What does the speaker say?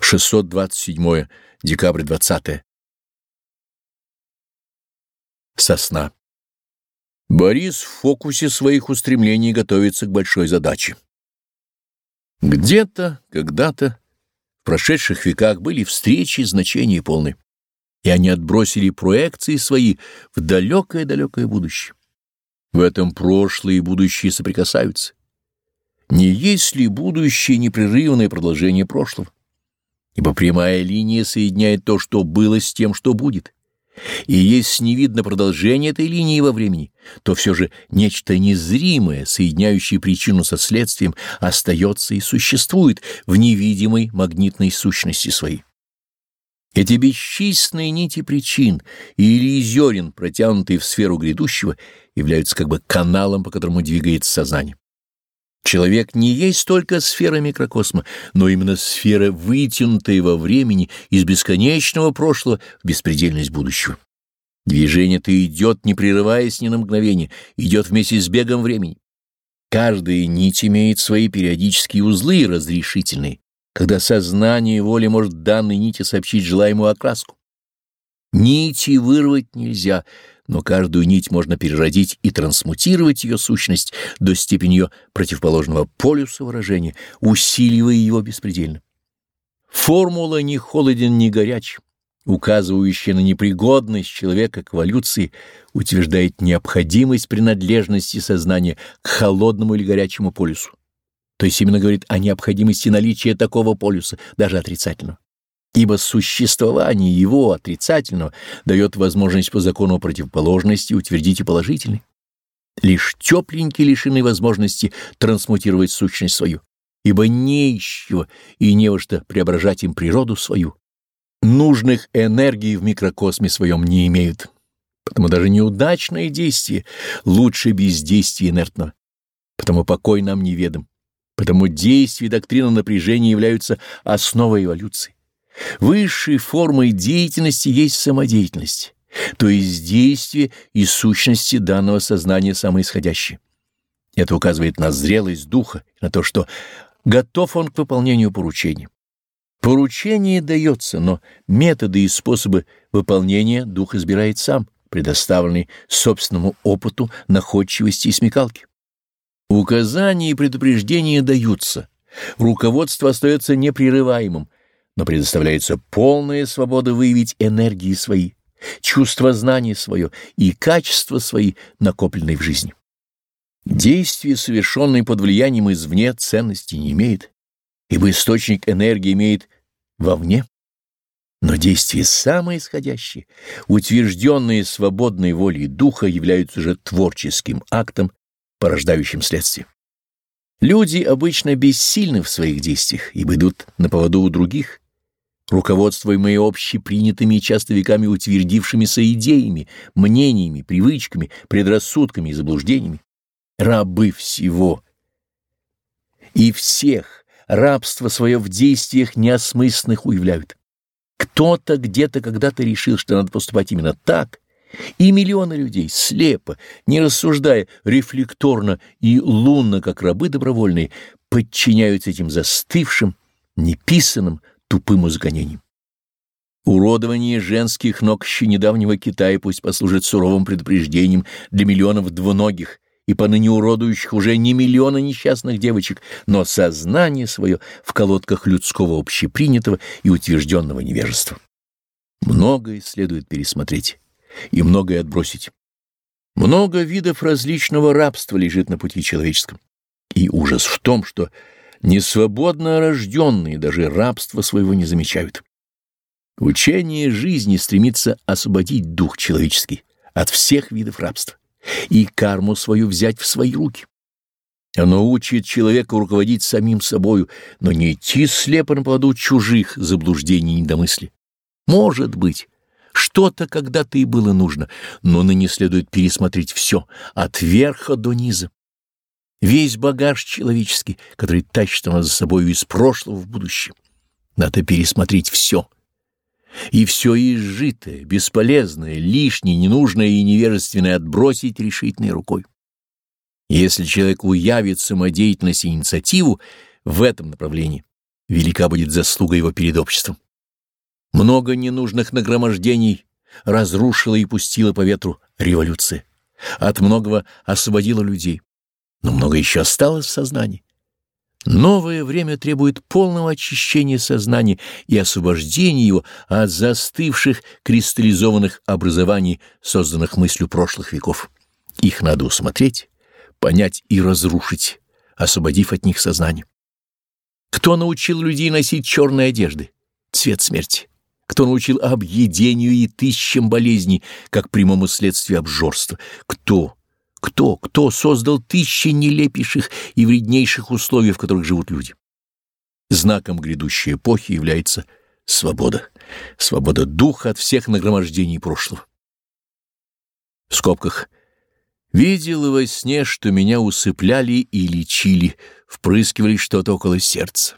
627 декабрь 20 Сосна. Борис в фокусе своих устремлений готовится к большой задаче. Где-то, когда-то, в прошедших веках были встречи значения полны, и они отбросили проекции свои в далекое-далекое будущее. В этом прошлое и будущее соприкасаются. Не есть ли будущее непрерывное продолжение прошлого? Ибо прямая линия соединяет то, что было, с тем, что будет. И если не видно продолжение этой линии во времени, то все же нечто незримое, соединяющее причину со следствием, остается и существует в невидимой магнитной сущности своей. Эти бесчисленные нити причин или зерен, протянутые в сферу грядущего, являются как бы каналом, по которому двигается сознание. Человек не есть только сфера микрокосма, но именно сфера, вытянутая во времени из бесконечного прошлого в беспредельность будущего. Движение-то идет, не прерываясь ни на мгновение, идет вместе с бегом времени. Каждая нить имеет свои периодические узлы разрешительные, когда сознание и воля может данной нити сообщить желаемую окраску. Нити вырвать нельзя, но каждую нить можно переродить и трансмутировать ее сущность до степени ее противоположного полюса выражения, усиливая его беспредельно. Формула ни холоден, ни горяч, указывающая на непригодность человека к эволюции, утверждает необходимость принадлежности сознания к холодному или горячему полюсу. То есть именно говорит о необходимости наличия такого полюса, даже отрицательного ибо существование его отрицательного дает возможность по закону противоположности утвердить и положительный. Лишь тепленький лишены возможности трансмутировать сущность свою, ибо не ищего и не во что преображать им природу свою. Нужных энергий в микрокосме своем не имеют, потому даже неудачное действие лучше бездействия инертного, потому покой нам неведом, потому действия и доктрина напряжения являются основой эволюции. Высшей формой деятельности есть самодеятельность, то есть действие и сущности данного сознания самоисходящее. Это указывает на зрелость духа, на то, что готов он к выполнению поручения. Поручение дается, но методы и способы выполнения дух избирает сам, предоставленный собственному опыту, находчивости и смекалки. Указания и предупреждения даются, руководство остается непрерываемым, но предоставляется полная свобода выявить энергии свои, чувство знания свое и качества свои, накопленные в жизни. Действие, совершенное под влиянием извне, ценности не имеет, ибо источник энергии имеет вовне. Но действия самые исходящие, утвержденные свободной волей духа, являются же творческим актом, порождающим следствие. Люди обычно бессильны в своих действиях, ибо идут на поводу у других, руководствуемые общепринятыми и часто веками утвердившимися идеями, мнениями, привычками, предрассудками и заблуждениями. Рабы всего и всех рабство свое в действиях неосмысленных уявляют. Кто-то где-то когда-то решил, что надо поступать именно так, и миллионы людей, слепо, не рассуждая, рефлекторно и лунно, как рабы добровольные, подчиняются этим застывшим, неписанным, тупым изгонением. Уродование женских ног еще недавнего Китая пусть послужит суровым предупреждением для миллионов двуногих и поныне уродующих уже не миллиона несчастных девочек, но сознание свое в колодках людского общепринятого и утвержденного невежества. Многое следует пересмотреть и многое отбросить. Много видов различного рабства лежит на пути человеческом. И ужас в том, что Несвободно рожденные даже рабство своего не замечают. Учение жизни стремится освободить дух человеческий от всех видов рабства и карму свою взять в свои руки. Оно учит человека руководить самим собою, но не идти слепо на поводу чужих заблуждений и недомыслий. Может быть, что-то когда-то и было нужно, но ныне следует пересмотреть все, от верха до низа весь багаж человеческий, который тащит она за собой из прошлого в будущее. Надо пересмотреть все. И все изжитое, бесполезное, лишнее, ненужное и невежественное отбросить решительной рукой. Если человек уявит самодеятельность и инициативу в этом направлении, велика будет заслуга его перед обществом. Много ненужных нагромождений разрушила и пустила по ветру революция. От многого освободила людей. Но много еще осталось в сознании. Новое время требует полного очищения сознания и освобождения его от застывших кристаллизованных образований, созданных мыслью прошлых веков. Их надо усмотреть, понять и разрушить, освободив от них сознание. Кто научил людей носить черные одежды? Цвет смерти. Кто научил объедению и тысячам болезней, как прямому следствию обжорства? Кто? Кто, кто создал тысячи нелепейших и вреднейших условий, в которых живут люди? Знаком грядущей эпохи является свобода. Свобода духа от всех нагромождений прошлого. В скобках «Видел во сне, что меня усыпляли и лечили, впрыскивали что-то около сердца».